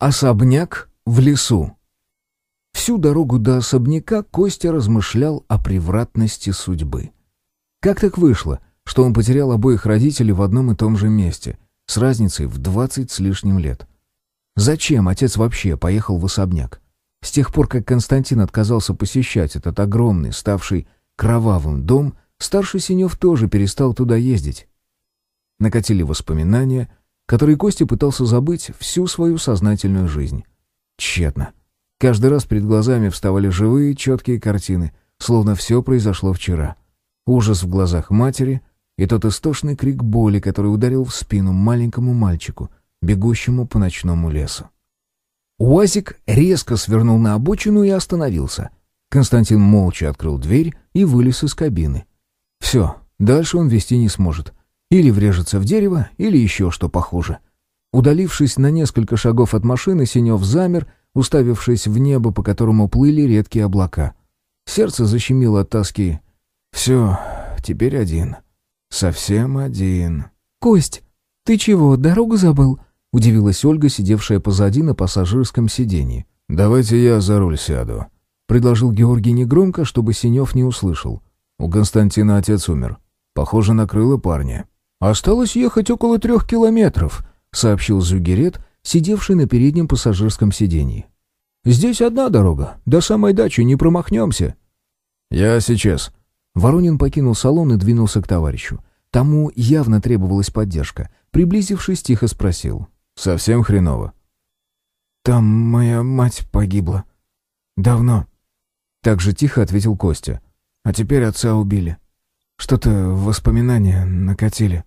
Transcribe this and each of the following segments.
Особняк в лесу. Всю дорогу до особняка Костя размышлял о превратности судьбы. Как так вышло, что он потерял обоих родителей в одном и том же месте, с разницей в двадцать с лишним лет? Зачем отец вообще поехал в особняк? С тех пор, как Константин отказался посещать этот огромный, ставший кровавым дом, старший Синев тоже перестал туда ездить. Накатили воспоминания, который Костя пытался забыть всю свою сознательную жизнь. Тщетно. Каждый раз перед глазами вставали живые, четкие картины, словно все произошло вчера. Ужас в глазах матери и тот истошный крик боли, который ударил в спину маленькому мальчику, бегущему по ночному лесу. УАЗик резко свернул на обочину и остановился. Константин молча открыл дверь и вылез из кабины. Все, дальше он вести не сможет. Или врежется в дерево, или еще что похуже. Удалившись на несколько шагов от машины, Синев замер, уставившись в небо, по которому плыли редкие облака. Сердце защемило от тоски. «Все, теперь один. Совсем один». «Кость, ты чего, дорогу забыл?» — удивилась Ольга, сидевшая позади на пассажирском сиденье. «Давайте я за руль сяду», — предложил Георгий негромко, чтобы Синев не услышал. «У Константина отец умер. Похоже, накрыло парня». «Осталось ехать около трех километров», — сообщил Зюгерет, сидевший на переднем пассажирском сиденье. «Здесь одна дорога. До самой дачи не промахнемся». «Я сейчас». Воронин покинул салон и двинулся к товарищу. Тому явно требовалась поддержка. Приблизившись, тихо спросил. «Совсем хреново?» «Там моя мать погибла. Давно». Так же тихо ответил Костя. «А теперь отца убили. Что-то воспоминания накатили».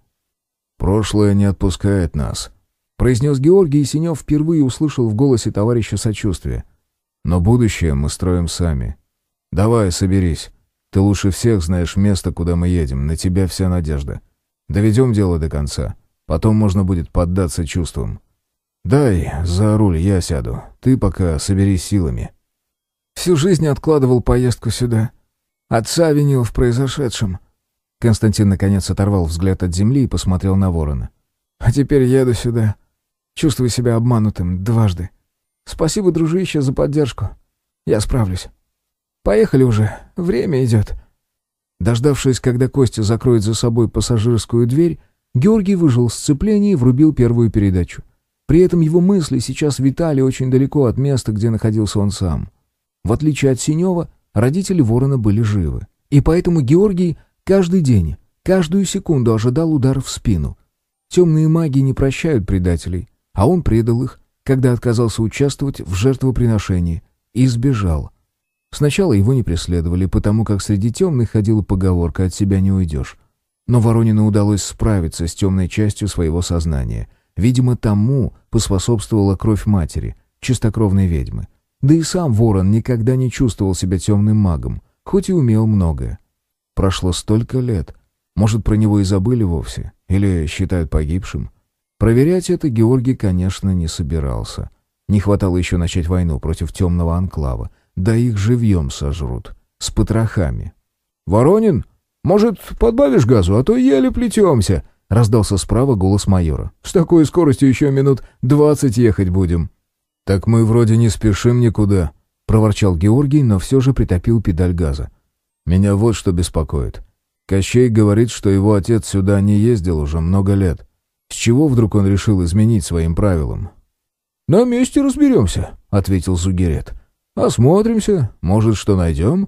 «Прошлое не отпускает нас», — произнес Георгий, и Синев впервые услышал в голосе товарища сочувствие. «Но будущее мы строим сами. Давай, соберись. Ты лучше всех знаешь место, куда мы едем. На тебя вся надежда. Доведем дело до конца. Потом можно будет поддаться чувствам. Дай за руль, я сяду. Ты пока соберись силами». «Всю жизнь откладывал поездку сюда. Отца винил в произошедшем». Константин наконец оторвал взгляд от земли и посмотрел на ворона. «А теперь еду сюда. Чувствую себя обманутым дважды. Спасибо, дружище, за поддержку. Я справлюсь. Поехали уже, время идет». Дождавшись, когда Костя закроет за собой пассажирскую дверь, Георгий выжил сцепление и врубил первую передачу. При этом его мысли сейчас витали очень далеко от места, где находился он сам. В отличие от Синева, родители ворона были живы. И поэтому Георгий Каждый день, каждую секунду ожидал удар в спину. Темные маги не прощают предателей, а он предал их, когда отказался участвовать в жертвоприношении, и сбежал. Сначала его не преследовали, потому как среди темных ходила поговорка «от себя не уйдешь». Но Воронину удалось справиться с темной частью своего сознания. Видимо, тому поспособствовала кровь матери, чистокровной ведьмы. Да и сам Ворон никогда не чувствовал себя темным магом, хоть и умел многое. Прошло столько лет. Может, про него и забыли вовсе? Или считают погибшим? Проверять это Георгий, конечно, не собирался. Не хватало еще начать войну против темного анклава. Да их живьем сожрут. С потрохами. «Воронин, может, подбавишь газу, а то еле плетемся?» Раздался справа голос майора. «С такой скоростью еще минут двадцать ехать будем». «Так мы вроде не спешим никуда», — проворчал Георгий, но все же притопил педаль газа. Меня вот что беспокоит. Кощей говорит, что его отец сюда не ездил уже много лет. С чего вдруг он решил изменить своим правилам? «На месте разберемся», — ответил Зугерет. «Осмотримся, может, что найдем».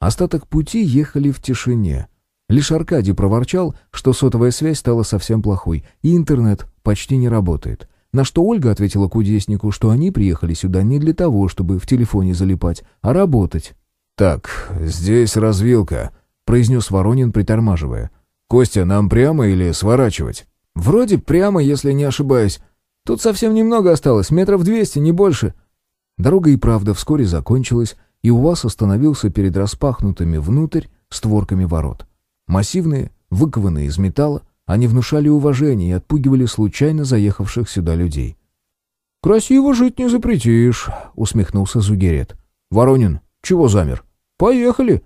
Остаток пути ехали в тишине. Лишь Аркадий проворчал, что сотовая связь стала совсем плохой, и интернет почти не работает. На что Ольга ответила кудеснику, что они приехали сюда не для того, чтобы в телефоне залипать, а работать. «Так, здесь развилка», — произнес Воронин, притормаживая. «Костя, нам прямо или сворачивать?» «Вроде прямо, если не ошибаюсь. Тут совсем немного осталось, метров двести, не больше». Дорога и правда вскоре закончилась, и УАЗ остановился перед распахнутыми внутрь створками ворот. Массивные, выкованные из металла, они внушали уважение и отпугивали случайно заехавших сюда людей. «Красиво жить не запретишь», — усмехнулся Зугерет. «Воронин, чего замер? «Поехали!»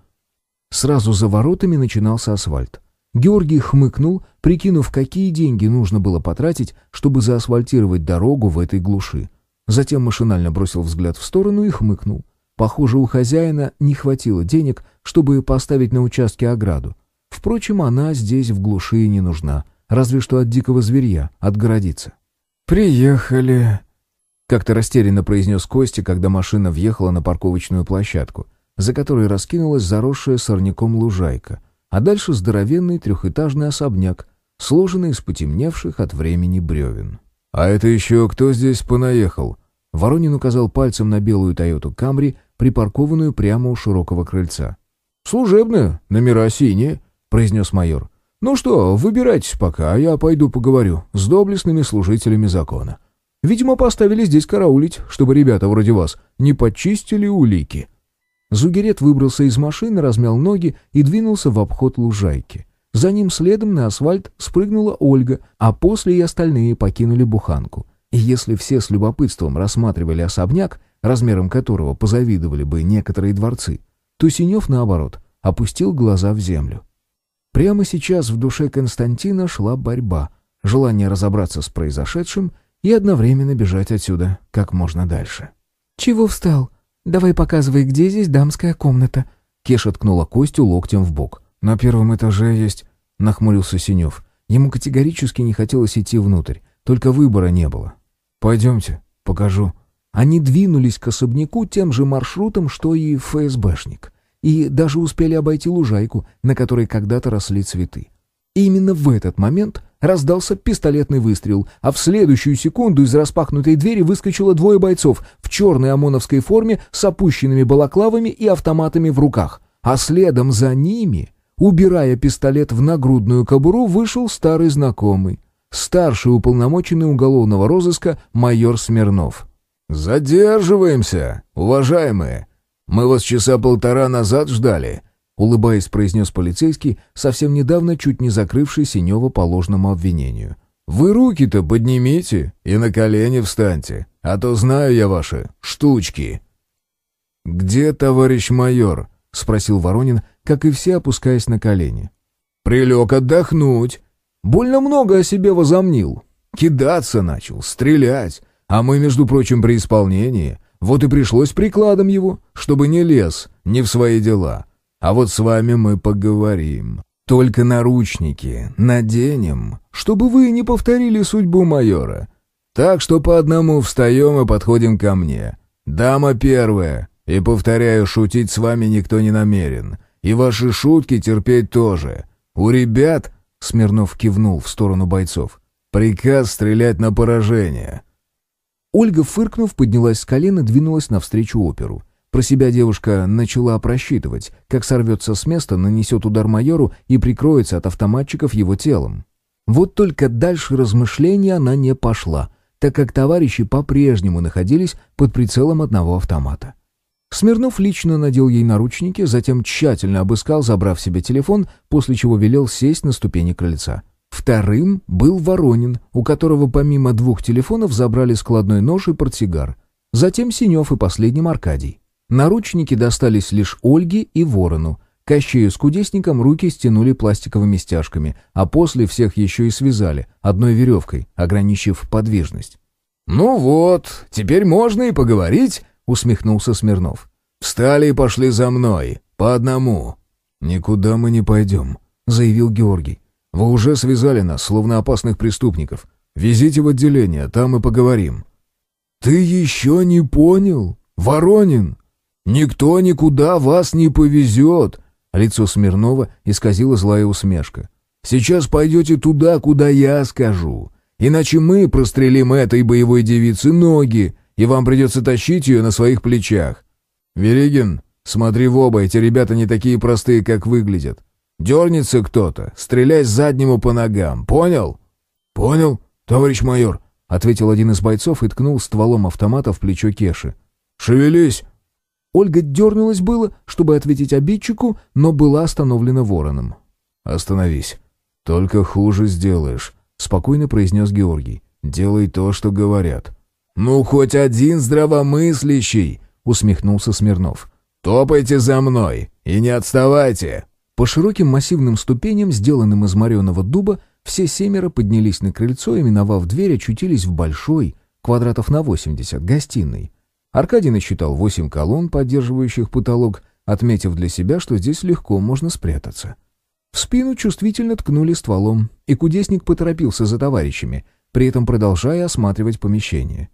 Сразу за воротами начинался асфальт. Георгий хмыкнул, прикинув, какие деньги нужно было потратить, чтобы заасфальтировать дорогу в этой глуши. Затем машинально бросил взгляд в сторону и хмыкнул. Похоже, у хозяина не хватило денег, чтобы поставить на участке ограду. Впрочем, она здесь в глуши не нужна, разве что от дикого зверья отгородиться. «Приехали», — как-то растерянно произнес Костя, когда машина въехала на парковочную площадку, за которой раскинулась заросшая сорняком лужайка, а дальше здоровенный трехэтажный особняк, сложенный из потемневших от времени бревен. «А это еще кто здесь понаехал?» Воронин указал пальцем на белую Тойоту Камри, припаркованную прямо у широкого крыльца. «Служебная, номера синие», — произнес майор. «Ну что, выбирайтесь пока, а я пойду поговорю с доблестными служителями закона. Видимо, поставили здесь караулить, чтобы ребята вроде вас не подчистили улики». Зугерет выбрался из машины, размял ноги и двинулся в обход лужайки. За ним следом на асфальт спрыгнула Ольга, а после и остальные покинули буханку. И если все с любопытством рассматривали особняк, размером которого позавидовали бы некоторые дворцы, то Синев, наоборот, опустил глаза в землю. Прямо сейчас в душе Константина шла борьба, желание разобраться с произошедшим и одновременно бежать отсюда как можно дальше. «Чего встал? Давай показывай, где здесь дамская комната». Кеша ткнула Костю локтем в бок. «На первом этаже есть...» — нахмурился Синев. Ему категорически не хотелось идти внутрь, только выбора не было. «Пойдемте, покажу». Они двинулись к особняку тем же маршрутом, что и ФСБшник, и даже успели обойти лужайку, на которой когда-то росли цветы. И именно в этот момент раздался пистолетный выстрел, а в следующую секунду из распахнутой двери выскочило двое бойцов в черной ОМОНовской форме с опущенными балаклавами и автоматами в руках, а следом за ними Убирая пистолет в нагрудную кобуру, вышел старый знакомый, старший уполномоченный уголовного розыска майор Смирнов. «Задерживаемся, уважаемые! Мы вас часа полтора назад ждали», — улыбаясь, произнес полицейский, совсем недавно чуть не закрывший Синева по ложному обвинению. «Вы руки-то поднимите и на колени встаньте, а то знаю я ваши штучки». «Где товарищ майор?» — спросил Воронин, как и все, опускаясь на колени. «Прилег отдохнуть. Больно много о себе возомнил. Кидаться начал, стрелять. А мы, между прочим, при исполнении. Вот и пришлось прикладом его, чтобы не лез, не в свои дела. А вот с вами мы поговорим. Только наручники наденем, чтобы вы не повторили судьбу майора. Так что по одному встаем и подходим ко мне. Дама первая. И, повторяю, шутить с вами никто не намерен. И ваши шутки терпеть тоже. У ребят, Смирнов кивнул в сторону бойцов, приказ стрелять на поражение. Ольга, фыркнув, поднялась с колен и двинулась навстречу оперу. Про себя девушка начала просчитывать, как сорвется с места, нанесет удар майору и прикроется от автоматчиков его телом. Вот только дальше размышления она не пошла, так как товарищи по-прежнему находились под прицелом одного автомата. Смирнов лично надел ей наручники, затем тщательно обыскал, забрав себе телефон, после чего велел сесть на ступени крыльца. Вторым был Воронин, у которого помимо двух телефонов забрали складной нож и портсигар. Затем Синев и последним Аркадий. Наручники достались лишь Ольге и Ворону. Кощею с кудесником руки стянули пластиковыми стяжками, а после всех еще и связали, одной веревкой, ограничив подвижность. «Ну вот, теперь можно и поговорить», — усмехнулся Смирнов. «Встали и пошли за мной, по одному». «Никуда мы не пойдем», — заявил Георгий. «Вы уже связали нас, словно опасных преступников. Везите в отделение, там и поговорим». «Ты еще не понял, Воронин? Никто никуда вас не повезет!» Лицо Смирнова исказило злая усмешка. «Сейчас пойдете туда, куда я скажу. Иначе мы прострелим этой боевой девице ноги, и вам придется тащить ее на своих плечах. Веригин, смотри в оба, эти ребята не такие простые, как выглядят. Дернется кто-то, стреляй заднему по ногам, понял?» «Понял, товарищ майор», — ответил один из бойцов и ткнул стволом автомата в плечо Кеши. «Шевелись!» Ольга дернулась было, чтобы ответить обидчику, но была остановлена вороном. «Остановись. Только хуже сделаешь», — спокойно произнес Георгий. «Делай то, что говорят». «Ну, хоть один здравомыслящий!» — усмехнулся Смирнов. «Топайте за мной и не отставайте!» По широким массивным ступеням, сделанным из мореного дуба, все семеро поднялись на крыльцо и, миновав дверь, очутились в большой, квадратов на 80, гостиной. Аркадий насчитал 8 колонн, поддерживающих потолок, отметив для себя, что здесь легко можно спрятаться. В спину чувствительно ткнули стволом, и кудесник поторопился за товарищами, при этом продолжая осматривать помещение.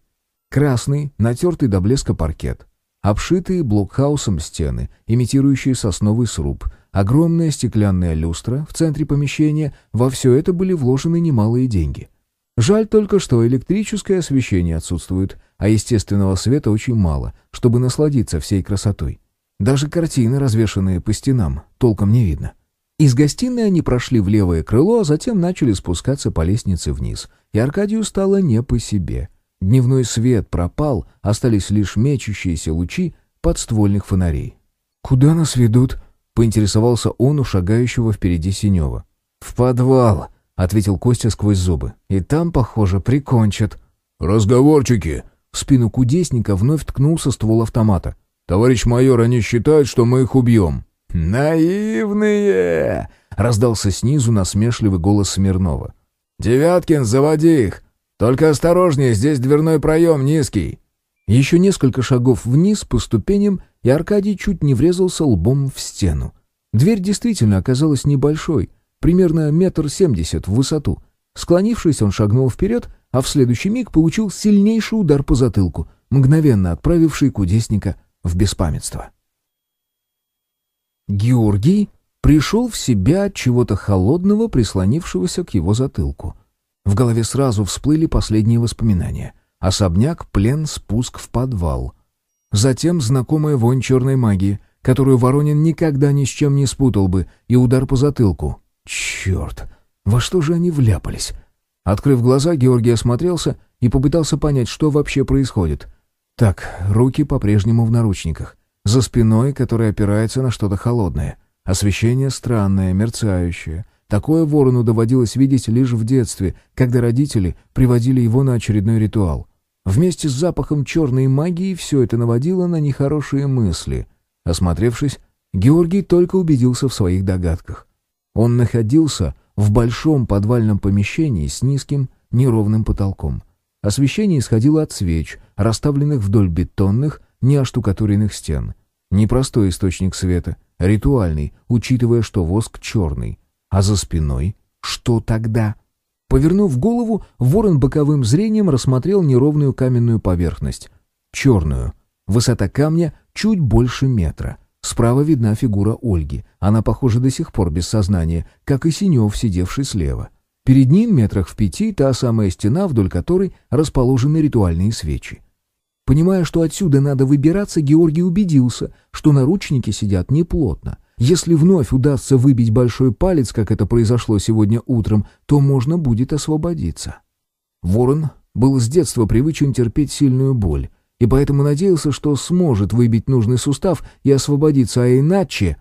Красный, натертый до блеска паркет, обшитые блокхаусом стены, имитирующие сосновый сруб, огромная стеклянная люстра в центре помещения, во все это были вложены немалые деньги. Жаль только, что электрическое освещение отсутствует, а естественного света очень мало, чтобы насладиться всей красотой. Даже картины, развешанные по стенам, толком не видно. Из гостиной они прошли в левое крыло, а затем начали спускаться по лестнице вниз, и Аркадию стало не по себе. Дневной свет пропал, остались лишь мечущиеся лучи подствольных фонарей. «Куда нас ведут?» — поинтересовался он у шагающего впереди Синева. «В подвал», — ответил Костя сквозь зубы. «И там, похоже, прикончат». «Разговорчики!» В спину кудесника вновь ткнулся ствол автомата. «Товарищ майор, они считают, что мы их убьем». «Наивные!» — раздался снизу насмешливый голос Смирнова. «Девяткин, заводи их! Только осторожнее, здесь дверной проем низкий!» Еще несколько шагов вниз по ступеням, и Аркадий чуть не врезался лбом в стену. Дверь действительно оказалась небольшой, примерно метр семьдесят в высоту. Склонившись, он шагнул вперед, а в следующий миг получил сильнейший удар по затылку, мгновенно отправивший кудесника в беспамятство. Георгий пришел в себя от чего-то холодного, прислонившегося к его затылку. В голове сразу всплыли последние воспоминания. Особняк, плен, спуск в подвал. Затем знакомая вонь черной магии, которую Воронин никогда ни с чем не спутал бы, и удар по затылку. Черт, во что же они вляпались? Открыв глаза, Георгий осмотрелся и попытался понять, что вообще происходит. Так, руки по-прежнему в наручниках. За спиной, которая опирается на что-то холодное. Освещение странное, мерцающее. Такое ворону доводилось видеть лишь в детстве, когда родители приводили его на очередной ритуал. Вместе с запахом черной магии все это наводило на нехорошие мысли. Осмотревшись, Георгий только убедился в своих догадках. Он находился в большом подвальном помещении с низким неровным потолком. Освещение исходило от свеч, расставленных вдоль бетонных, неоштукатуренных стен. Непростой источник света, ритуальный, учитывая, что воск черный. А за спиной что тогда? Повернув голову, ворон боковым зрением рассмотрел неровную каменную поверхность. Черную. Высота камня чуть больше метра. Справа видна фигура Ольги. Она, похоже, до сих пор без сознания, как и Синев, сидевший слева. Перед ним, метрах в пяти, та самая стена, вдоль которой расположены ритуальные свечи. Понимая, что отсюда надо выбираться, Георгий убедился, что наручники сидят неплотно. Если вновь удастся выбить большой палец, как это произошло сегодня утром, то можно будет освободиться. Ворон был с детства привычен терпеть сильную боль, и поэтому надеялся, что сможет выбить нужный сустав и освободиться, а иначе...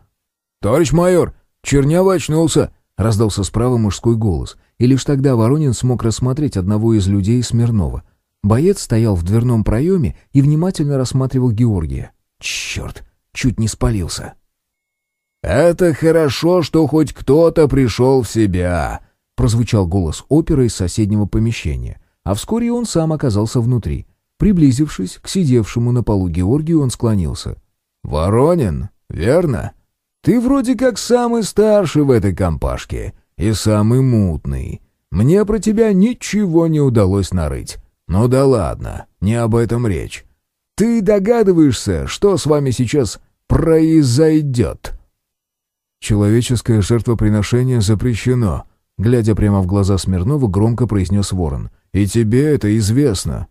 «Товарищ майор, Чернява очнулся!» — раздался справа мужской голос, и лишь тогда Воронин смог рассмотреть одного из людей Смирнова — Боец стоял в дверном проеме и внимательно рассматривал Георгия. Черт, чуть не спалился. «Это хорошо, что хоть кто-то пришел в себя», — прозвучал голос оперы из соседнего помещения, а вскоре он сам оказался внутри. Приблизившись к сидевшему на полу Георгию, он склонился. «Воронин, верно? Ты вроде как самый старший в этой компашке и самый мутный. Мне про тебя ничего не удалось нарыть. «Ну да ладно, не об этом речь. Ты догадываешься, что с вами сейчас произойдет?» «Человеческое жертвоприношение запрещено», — глядя прямо в глаза Смирнова, громко произнес Ворон. «И тебе это известно».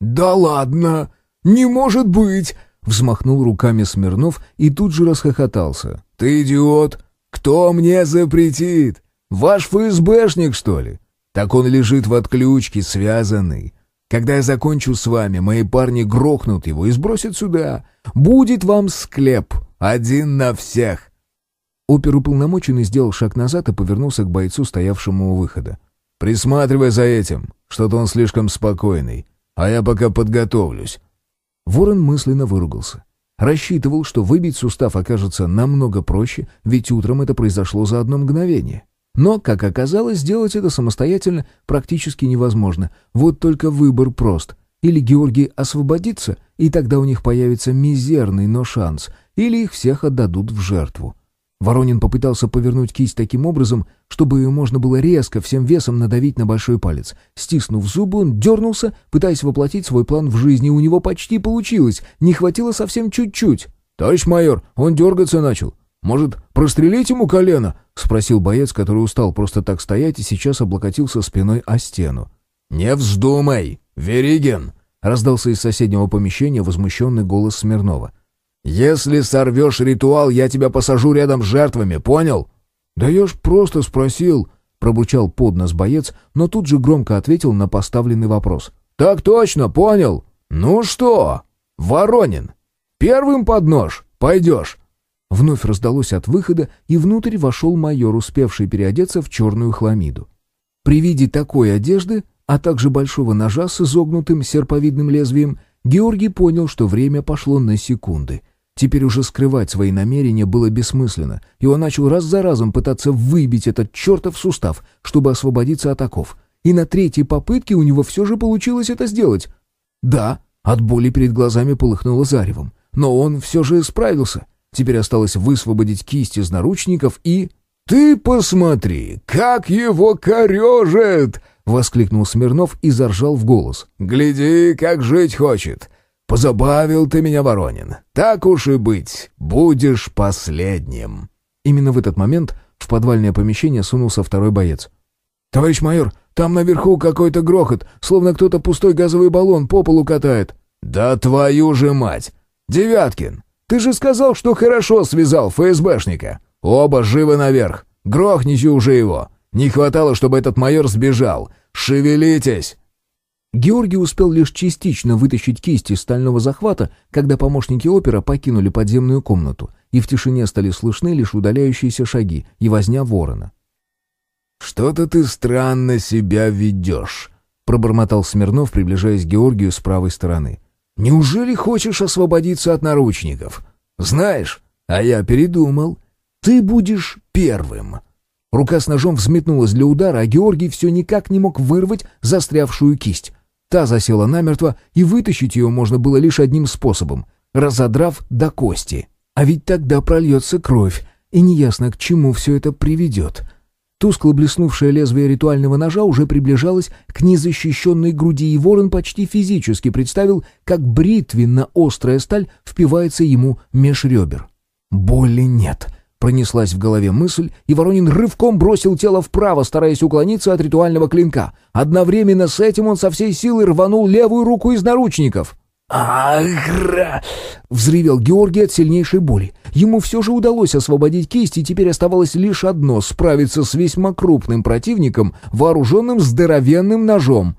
«Да ладно! Не может быть!» — взмахнул руками Смирнов и тут же расхохотался. «Ты идиот! Кто мне запретит? Ваш ФСБшник, что ли? Так он лежит в отключке, связанный. Когда я закончу с вами, мои парни грохнут его и сбросят сюда. Будет вам склеп, один на всех». Оперуполномоченный сделал шаг назад и повернулся к бойцу, стоявшему у выхода. «Присматривай за этим, что-то он слишком спокойный, а я пока подготовлюсь». Ворон мысленно выругался. Рассчитывал, что выбить сустав окажется намного проще, ведь утром это произошло за одно мгновение. Но, как оказалось, сделать это самостоятельно практически невозможно. Вот только выбор прост. Или Георгий освободится, и тогда у них появится мизерный, но шанс, или их всех отдадут в жертву. Воронин попытался повернуть кисть таким образом, чтобы ее можно было резко всем весом надавить на большой палец. Стиснув зубы, он дернулся, пытаясь воплотить свой план в жизнь, и у него почти получилось, не хватило совсем чуть-чуть. «Товарищ майор, он дергаться начал. Может, прострелить ему колено?» — спросил боец, который устал просто так стоять и сейчас облокотился спиной о стену. «Не вздумай, Веригин!» — раздался из соседнего помещения возмущенный голос Смирнова. «Если сорвешь ритуал, я тебя посажу рядом с жертвами, понял?» «Да я ж просто спросил», — пробучал под нос боец, но тут же громко ответил на поставленный вопрос. «Так точно, понял. Ну что, Воронин, первым под нож пойдешь?» Вновь раздалось от выхода, и внутрь вошел майор, успевший переодеться в черную хламиду. При виде такой одежды, а также большого ножа с изогнутым серповидным лезвием, Георгий понял, что время пошло на секунды — Теперь уже скрывать свои намерения было бессмысленно, и он начал раз за разом пытаться выбить этот чертов сустав, чтобы освободиться от оков. И на третьей попытке у него все же получилось это сделать. Да, от боли перед глазами полыхнуло заревом, но он все же справился. Теперь осталось высвободить кисть из наручников и... «Ты посмотри, как его корежит!» — воскликнул Смирнов и заржал в голос. «Гляди, как жить хочет! «Позабавил ты меня, Воронин. Так уж и быть, будешь последним». Именно в этот момент в подвальное помещение сунулся второй боец. «Товарищ майор, там наверху какой-то грохот, словно кто-то пустой газовый баллон по полу катает». «Да твою же мать! Девяткин, ты же сказал, что хорошо связал ФСБшника. Оба живы наверх. Грохните уже его. Не хватало, чтобы этот майор сбежал. Шевелитесь!» Георгий успел лишь частично вытащить кисть из стального захвата, когда помощники опера покинули подземную комнату, и в тишине стали слышны лишь удаляющиеся шаги и возня ворона. «Что-то ты странно себя ведешь», — пробормотал Смирнов, приближаясь к Георгию с правой стороны. «Неужели хочешь освободиться от наручников? Знаешь, а я передумал. Ты будешь первым». Рука с ножом взметнулась для удара, а Георгий все никак не мог вырвать застрявшую кисть. Та засела намертво, и вытащить ее можно было лишь одним способом — разодрав до кости. А ведь тогда прольется кровь, и неясно, к чему все это приведет. Тускло блеснувшее лезвие ритуального ножа уже приближалось к незащищенной груди, и ворон почти физически представил, как бритвенно-острая сталь впивается ему меж ребер. Боли нет — Пронеслась в голове мысль, и Воронин рывком бросил тело вправо, стараясь уклониться от ритуального клинка. Одновременно с этим он со всей силы рванул левую руку из наручников. «Агра!» — взревел Георгий от сильнейшей боли. Ему все же удалось освободить кисть, и теперь оставалось лишь одно — справиться с весьма крупным противником, вооруженным здоровенным ножом.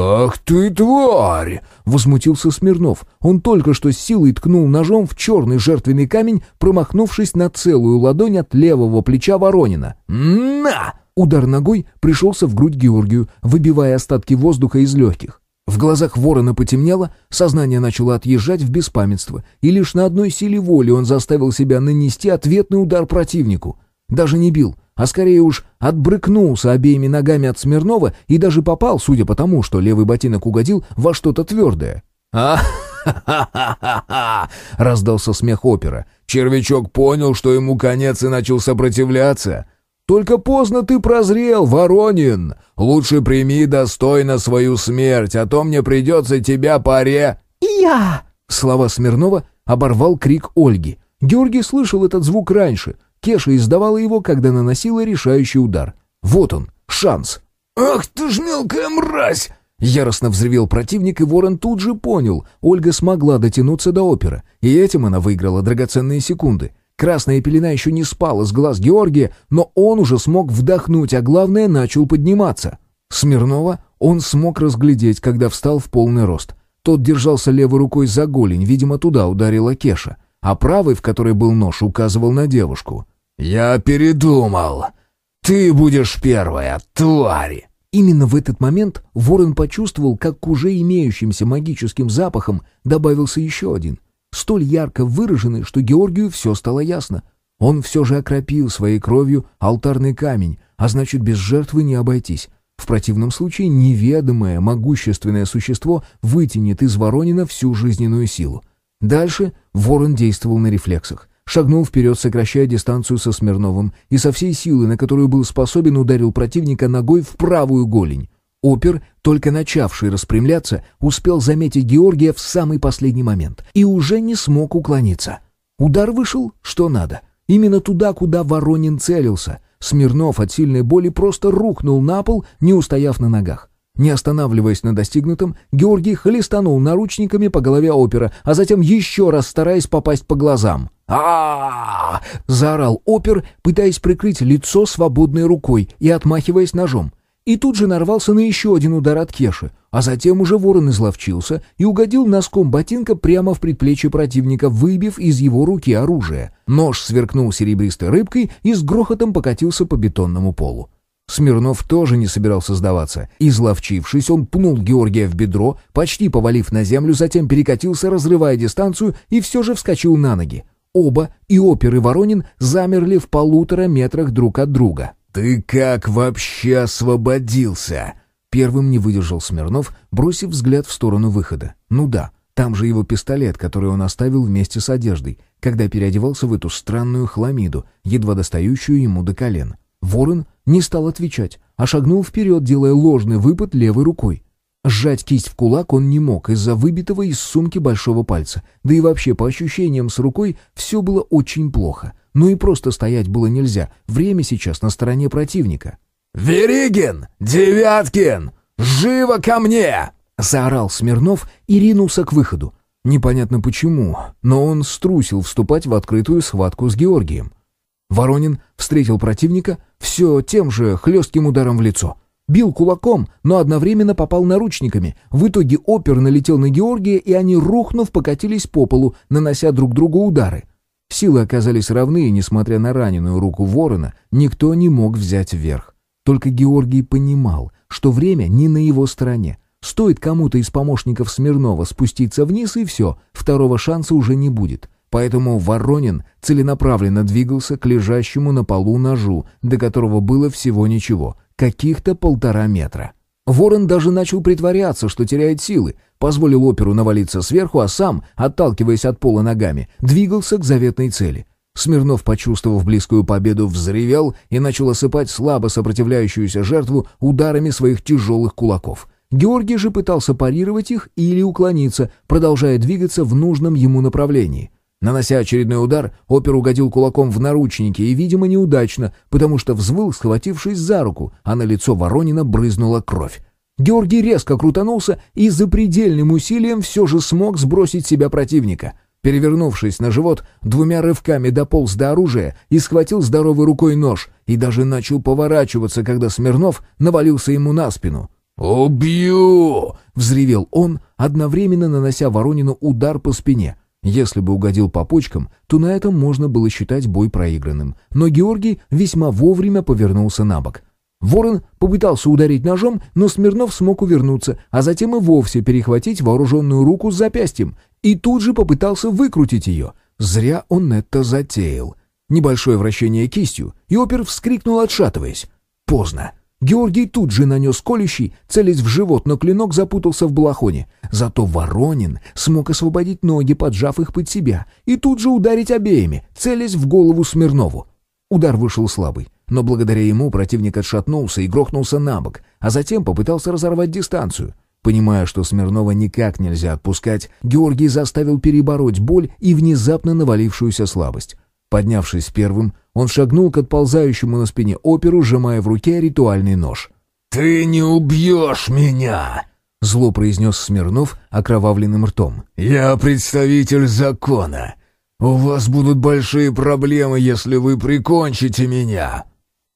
«Ах ты, тварь!» — возмутился Смирнов. Он только что с силой ткнул ножом в черный жертвенный камень, промахнувшись на целую ладонь от левого плеча Воронина. «На!» Удар ногой пришелся в грудь Георгию, выбивая остатки воздуха из легких. В глазах ворона потемнело, сознание начало отъезжать в беспамятство, и лишь на одной силе воли он заставил себя нанести ответный удар противнику. Даже не бил, а скорее уж отбрыкнулся обеими ногами от Смирнова и даже попал, судя по тому, что левый ботинок угодил во что-то твердое. а раздался смех опера. «Червячок понял, что ему конец и начал сопротивляться. Только поздно ты прозрел, Воронин. Лучше прими достойно свою смерть, а то мне придется тебя паре...» «Я!» Слова Смирнова оборвал крик Ольги. Георгий слышал этот звук раньше — Кеша издавала его, когда наносила решающий удар. Вот он, шанс. «Ах ты ж мелкая мразь!» Яростно взревел противник, и Ворон тут же понял, Ольга смогла дотянуться до опера, и этим она выиграла драгоценные секунды. Красная пелена еще не спала с глаз Георгия, но он уже смог вдохнуть, а главное, начал подниматься. Смирнова он смог разглядеть, когда встал в полный рост. Тот держался левой рукой за голень, видимо, туда ударила Кеша а правый, в которой был нож, указывал на девушку. «Я передумал. Ты будешь первая, твари!» Именно в этот момент Ворон почувствовал, как к уже имеющимся магическим запахам добавился еще один, столь ярко выраженный, что Георгию все стало ясно. Он все же окропил своей кровью алтарный камень, а значит, без жертвы не обойтись. В противном случае неведомое, могущественное существо вытянет из Воронина всю жизненную силу. Дальше Ворон действовал на рефлексах. Шагнул вперед, сокращая дистанцию со Смирновым, и со всей силы, на которую был способен, ударил противника ногой в правую голень. Опер, только начавший распрямляться, успел заметить Георгия в самый последний момент и уже не смог уклониться. Удар вышел, что надо. Именно туда, куда Воронин целился. Смирнов от сильной боли просто рухнул на пол, не устояв на ногах. Не останавливаясь на достигнутом, Георгий хлестанул наручниками по голове опера, а затем еще раз стараясь попасть по глазам. А заорал опер, пытаясь прикрыть лицо свободной рукой и отмахиваясь ножом и тут же нарвался на еще один удар от Кеши, а затем уже ворон изловчился и угодил носком ботинка прямо в предплечье противника, выбив из его руки оружие. Нож сверкнул серебристой рыбкой и с грохотом покатился по бетонному полу. Смирнов тоже не собирался сдаваться. Изловчившись, он пнул Георгия в бедро, почти повалив на землю, затем перекатился, разрывая дистанцию, и все же вскочил на ноги. Оба, и Опер, и Воронин, замерли в полутора метрах друг от друга. «Ты как вообще освободился?» Первым не выдержал Смирнов, бросив взгляд в сторону выхода. «Ну да, там же его пистолет, который он оставил вместе с одеждой, когда переодевался в эту странную хламиду, едва достающую ему до колен». Ворон не стал отвечать, а шагнул вперед, делая ложный выпад левой рукой. Сжать кисть в кулак он не мог из-за выбитого из сумки большого пальца. Да и вообще, по ощущениям с рукой, все было очень плохо. Ну и просто стоять было нельзя. Время сейчас на стороне противника. «Веригин! Девяткин! Живо ко мне!» Заорал Смирнов и ринулся к выходу. Непонятно почему, но он струсил вступать в открытую схватку с Георгием. Воронин встретил противника все тем же хлестким ударом в лицо — Бил кулаком, но одновременно попал наручниками. В итоге опер налетел на Георгия, и они, рухнув, покатились по полу, нанося друг другу удары. Силы оказались равны, и, несмотря на раненую руку ворона, никто не мог взять вверх. Только Георгий понимал, что время не на его стороне. Стоит кому-то из помощников Смирнова спуститься вниз, и все, второго шанса уже не будет. Поэтому Воронин целенаправленно двигался к лежащему на полу ножу, до которого было всего ничего — каких-то полтора метра. Ворон даже начал притворяться, что теряет силы, позволил оперу навалиться сверху, а сам, отталкиваясь от пола ногами, двигался к заветной цели. Смирнов, почувствовав близкую победу, взревел и начал осыпать слабо сопротивляющуюся жертву ударами своих тяжелых кулаков. Георгий же пытался парировать их или уклониться, продолжая двигаться в нужном ему направлении. Нанося очередной удар, опер угодил кулаком в наручники и, видимо, неудачно, потому что взвыл, схватившись за руку, а на лицо Воронина брызнула кровь. Георгий резко крутанулся и запредельным усилием все же смог сбросить себя противника. Перевернувшись на живот, двумя рывками дополз до оружия и схватил здоровой рукой нож, и даже начал поворачиваться, когда Смирнов навалился ему на спину. «Убью!» — взревел он, одновременно нанося Воронину удар по спине — если бы угодил по почкам, то на этом можно было считать бой проигранным. Но Георгий весьма вовремя повернулся на бок. Ворон попытался ударить ножом, но Смирнов смог увернуться, а затем и вовсе перехватить вооруженную руку с запястьем, и тут же попытался выкрутить ее. Зря он это затеял. Небольшое вращение кистью, и опер вскрикнул, отшатываясь. Поздно. Георгий тут же нанес колющий, целясь в живот, но клинок запутался в балахоне. Зато Воронин смог освободить ноги, поджав их под себя, и тут же ударить обеими, целясь в голову Смирнову. Удар вышел слабый, но благодаря ему противник отшатнулся и грохнулся на бок, а затем попытался разорвать дистанцию. Понимая, что Смирнова никак нельзя отпускать, Георгий заставил перебороть боль и внезапно навалившуюся слабость. Поднявшись первым, он шагнул к отползающему на спине оперу, сжимая в руке ритуальный нож. «Ты не убьешь меня!» — зло произнес Смирнов окровавленным ртом. «Я представитель закона. У вас будут большие проблемы, если вы прикончите меня».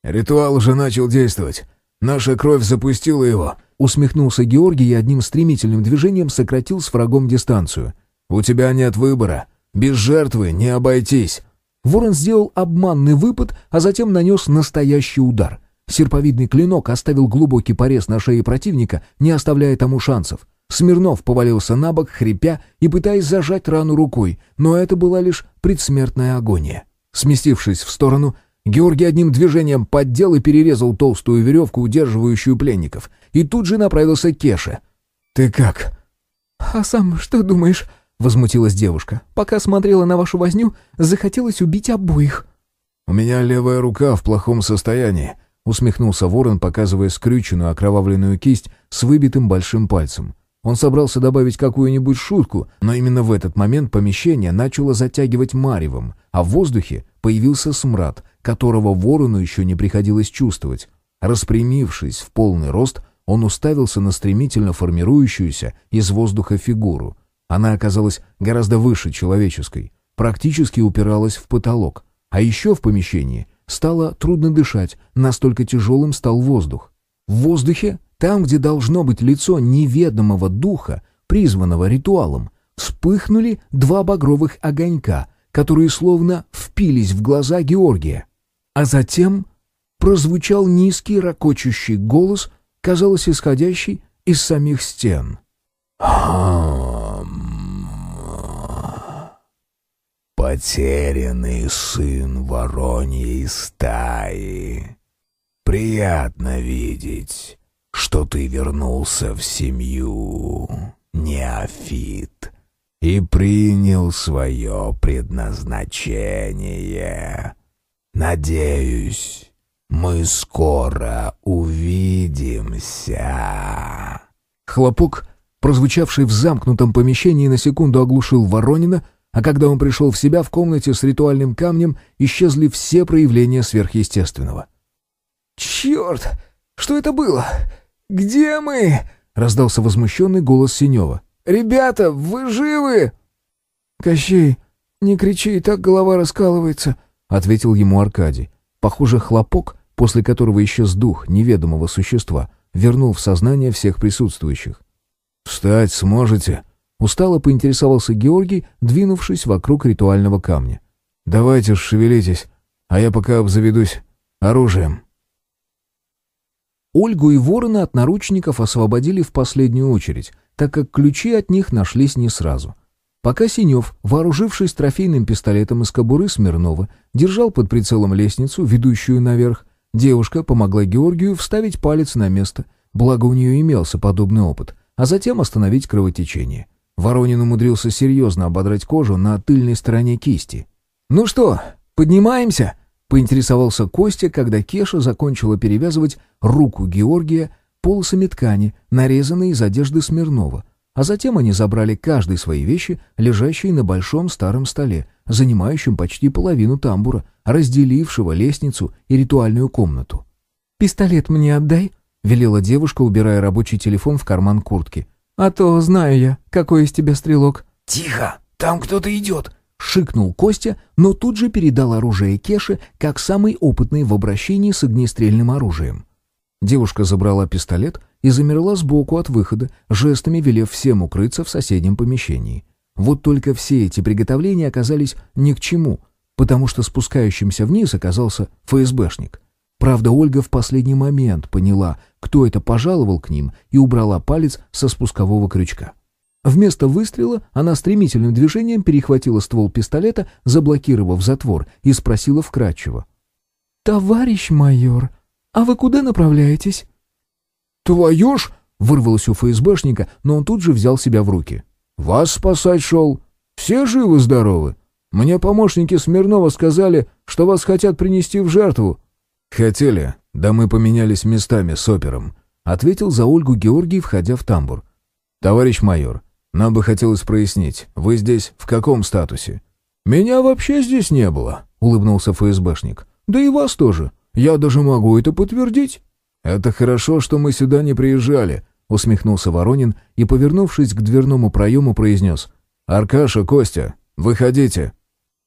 Ритуал уже начал действовать. Наша кровь запустила его. Усмехнулся Георгий и одним стремительным движением сократил с врагом дистанцию. «У тебя нет выбора. Без жертвы не обойтись». Ворон сделал обманный выпад, а затем нанес настоящий удар. Серповидный клинок оставил глубокий порез на шее противника, не оставляя тому шансов. Смирнов повалился на бок, хрипя и пытаясь зажать рану рукой, но это была лишь предсмертная агония. Сместившись в сторону, Георгий одним движением поддел и перерезал толстую веревку, удерживающую пленников, и тут же направился к Кеше. «Ты как?» «А сам что думаешь?» — возмутилась девушка. «Пока смотрела на вашу возню, захотелось убить обоих». «У меня левая рука в плохом состоянии», — усмехнулся ворон, показывая скрюченную окровавленную кисть с выбитым большим пальцем. Он собрался добавить какую-нибудь шутку, но именно в этот момент помещение начало затягивать маревом, а в воздухе появился смрад, которого ворону еще не приходилось чувствовать. Распрямившись в полный рост, он уставился на стремительно формирующуюся из воздуха фигуру. Она оказалась гораздо выше человеческой, практически упиралась в потолок. А еще в помещении стало трудно дышать, настолько тяжелым стал воздух. В воздухе там, где должно быть лицо неведомого духа, призванного ритуалом, вспыхнули два багровых огонька, которые словно впились в глаза Георгия. А затем прозвучал низкий ракочущий голос, казалось, исходящий из самих стен. «Потерянный сын вороньей стаи. Приятно видеть, что ты вернулся в семью, неофит, и принял свое предназначение. Надеюсь, мы скоро увидимся». Хлопок, прозвучавший в замкнутом помещении, на секунду оглушил Воронина, а когда он пришел в себя в комнате с ритуальным камнем, исчезли все проявления сверхъестественного. «Черт! Что это было? «Где мы?» — раздался возмущенный голос Синева. «Ребята, вы живы?» «Кощей, не кричи, и так голова раскалывается», — ответил ему Аркадий. Похоже, хлопок, после которого исчез дух неведомого существа, вернул в сознание всех присутствующих. «Встать сможете?» — устало поинтересовался Георгий, двинувшись вокруг ритуального камня. «Давайте шевелитесь, а я пока обзаведусь оружием». Ольгу и Ворона от наручников освободили в последнюю очередь, так как ключи от них нашлись не сразу. Пока Синев, вооружившись трофейным пистолетом из кобуры Смирнова, держал под прицелом лестницу, ведущую наверх, девушка помогла Георгию вставить палец на место, благо у нее имелся подобный опыт, а затем остановить кровотечение. Воронин умудрился серьезно ободрать кожу на тыльной стороне кисти. «Ну что, поднимаемся?» Поинтересовался Костя, когда Кеша закончила перевязывать руку Георгия полосами ткани, нарезанной из одежды Смирнова. А затем они забрали каждый свои вещи, лежащие на большом старом столе, занимающем почти половину тамбура, разделившего лестницу и ритуальную комнату. «Пистолет мне отдай», — велела девушка, убирая рабочий телефон в карман куртки. «А то знаю я, какой из тебя стрелок». «Тихо, там кто-то идет», Шикнул Костя, но тут же передал оружие Кеше, как самый опытный в обращении с огнестрельным оружием. Девушка забрала пистолет и замерла сбоку от выхода, жестами велев всем укрыться в соседнем помещении. Вот только все эти приготовления оказались ни к чему, потому что спускающимся вниз оказался ФСБшник. Правда, Ольга в последний момент поняла, кто это пожаловал к ним, и убрала палец со спускового крючка. Вместо выстрела она стремительным движением перехватила ствол пистолета, заблокировав затвор, и спросила вкратчиво. «Товарищ майор, а вы куда направляетесь?» «Твою ж!» — вырвалось у ФСБшника, но он тут же взял себя в руки. «Вас спасать шел. Все живы-здоровы. Мне помощники Смирнова сказали, что вас хотят принести в жертву». «Хотели, да мы поменялись местами с опером», — ответил за Ольгу Георгий, входя в тамбур. «Товарищ майор, нам бы хотелось прояснить, вы здесь в каком статусе?» «Меня вообще здесь не было», — улыбнулся ФСБшник. «Да и вас тоже. Я даже могу это подтвердить». «Это хорошо, что мы сюда не приезжали», — усмехнулся Воронин и, повернувшись к дверному проему, произнес. «Аркаша, Костя, выходите».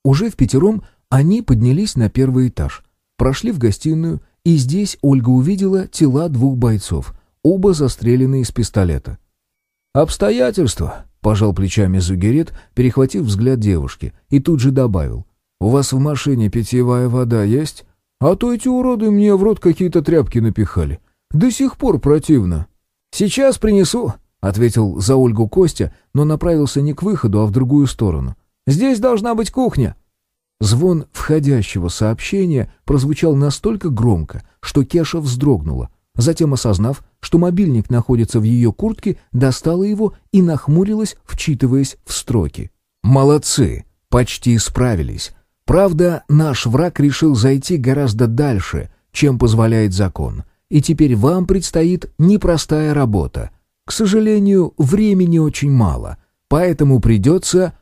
Уже в пятером они поднялись на первый этаж, прошли в гостиную, и здесь Ольга увидела тела двух бойцов, оба застреленные из пистолета. «Обстоятельства», — пожал плечами Зугерет, перехватив взгляд девушки, и тут же добавил. «У вас в машине питьевая вода есть? А то эти уроды мне в рот какие-то тряпки напихали. До сих пор противно». «Сейчас принесу», — ответил за Ольгу Костя, но направился не к выходу, а в другую сторону. «Здесь должна быть кухня». Звон входящего сообщения прозвучал настолько громко, что Кеша вздрогнула. Затем, осознав, что мобильник находится в ее куртке, достала его и нахмурилась, вчитываясь в строки. «Молодцы! Почти справились. Правда, наш враг решил зайти гораздо дальше, чем позволяет закон. И теперь вам предстоит непростая работа. К сожалению, времени очень мало, поэтому придется...»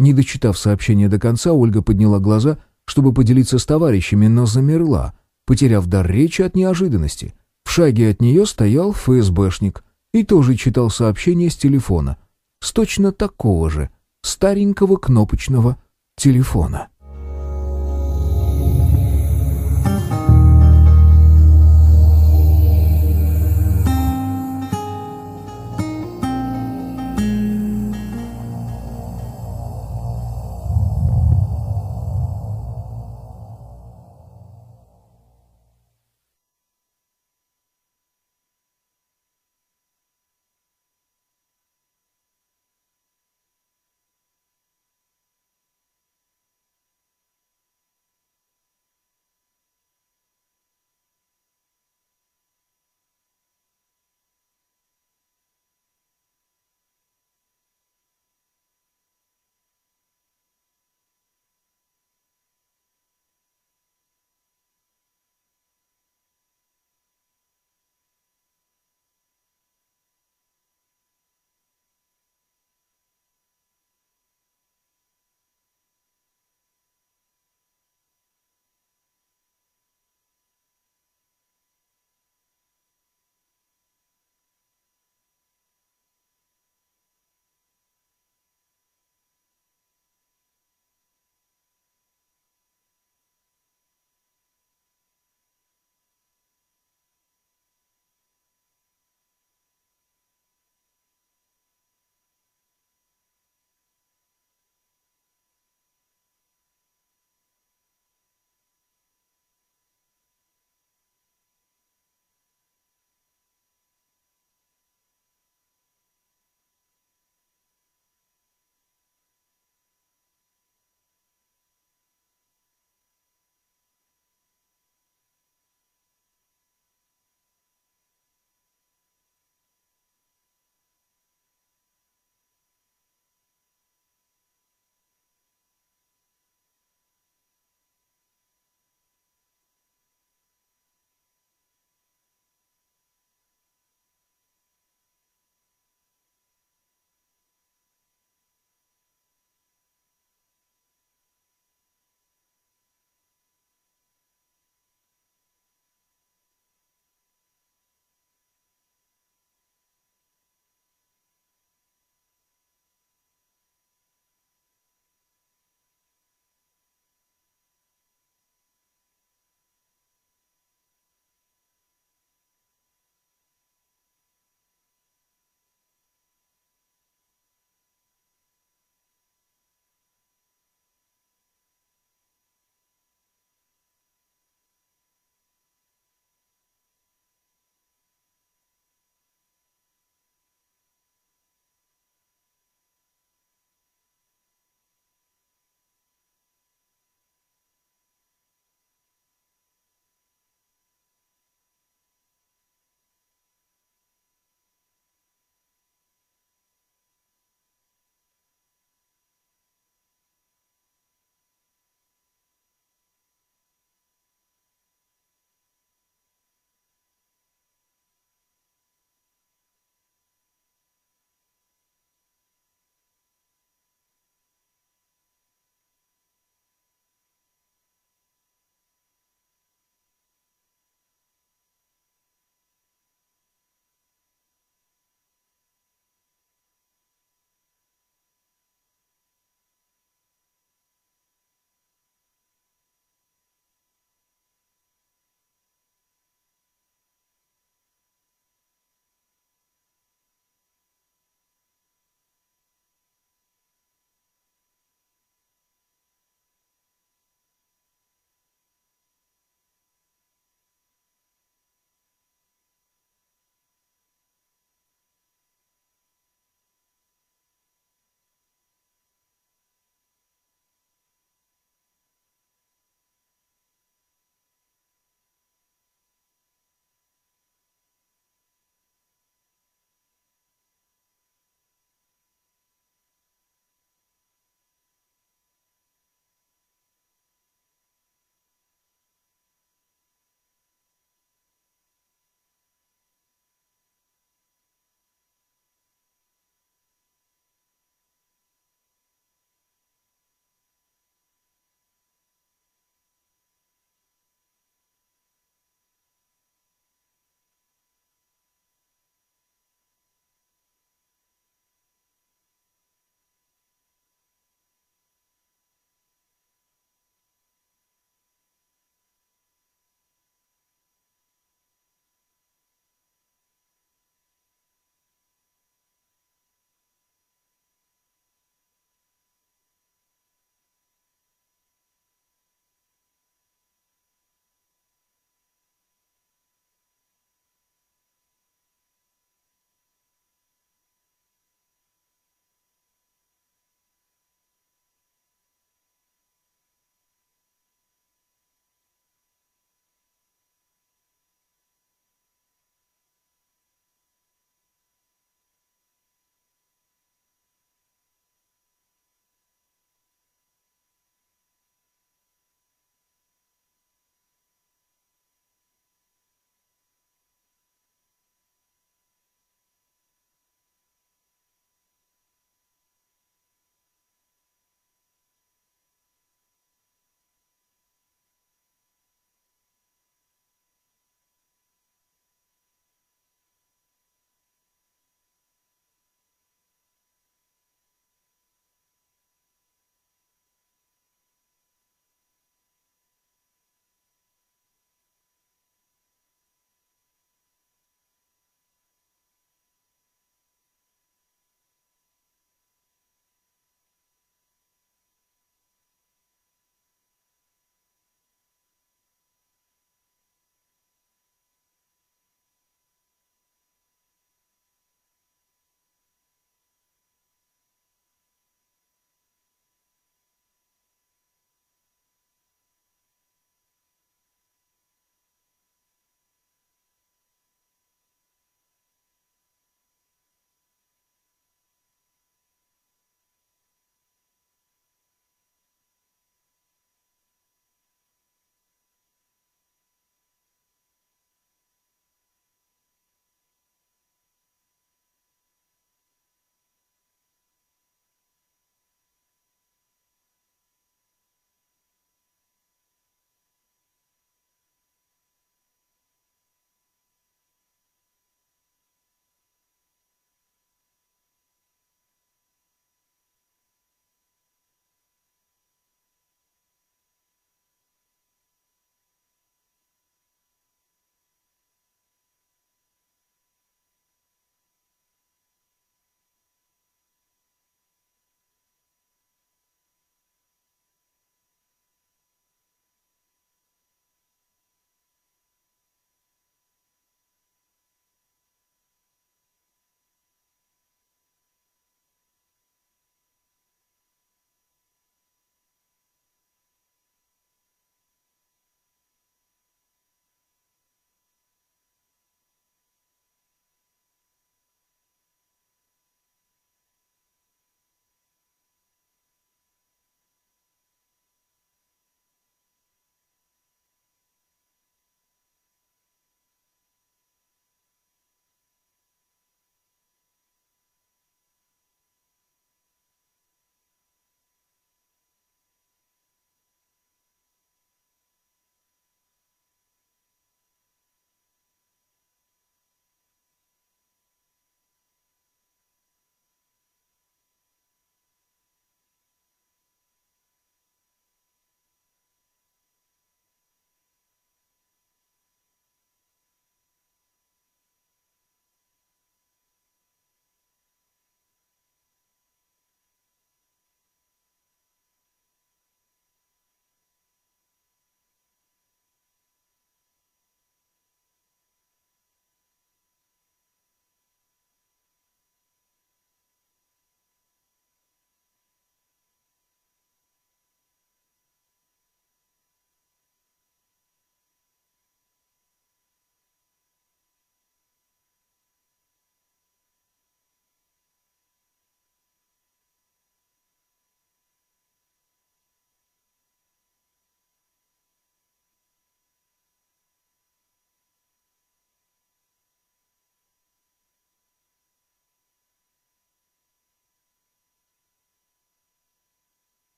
Не дочитав сообщение до конца, Ольга подняла глаза, чтобы поделиться с товарищами, но замерла, потеряв дар речи от неожиданности. В шаге от нее стоял ФСБшник и тоже читал сообщение с телефона. С точно такого же, старенького кнопочного телефона.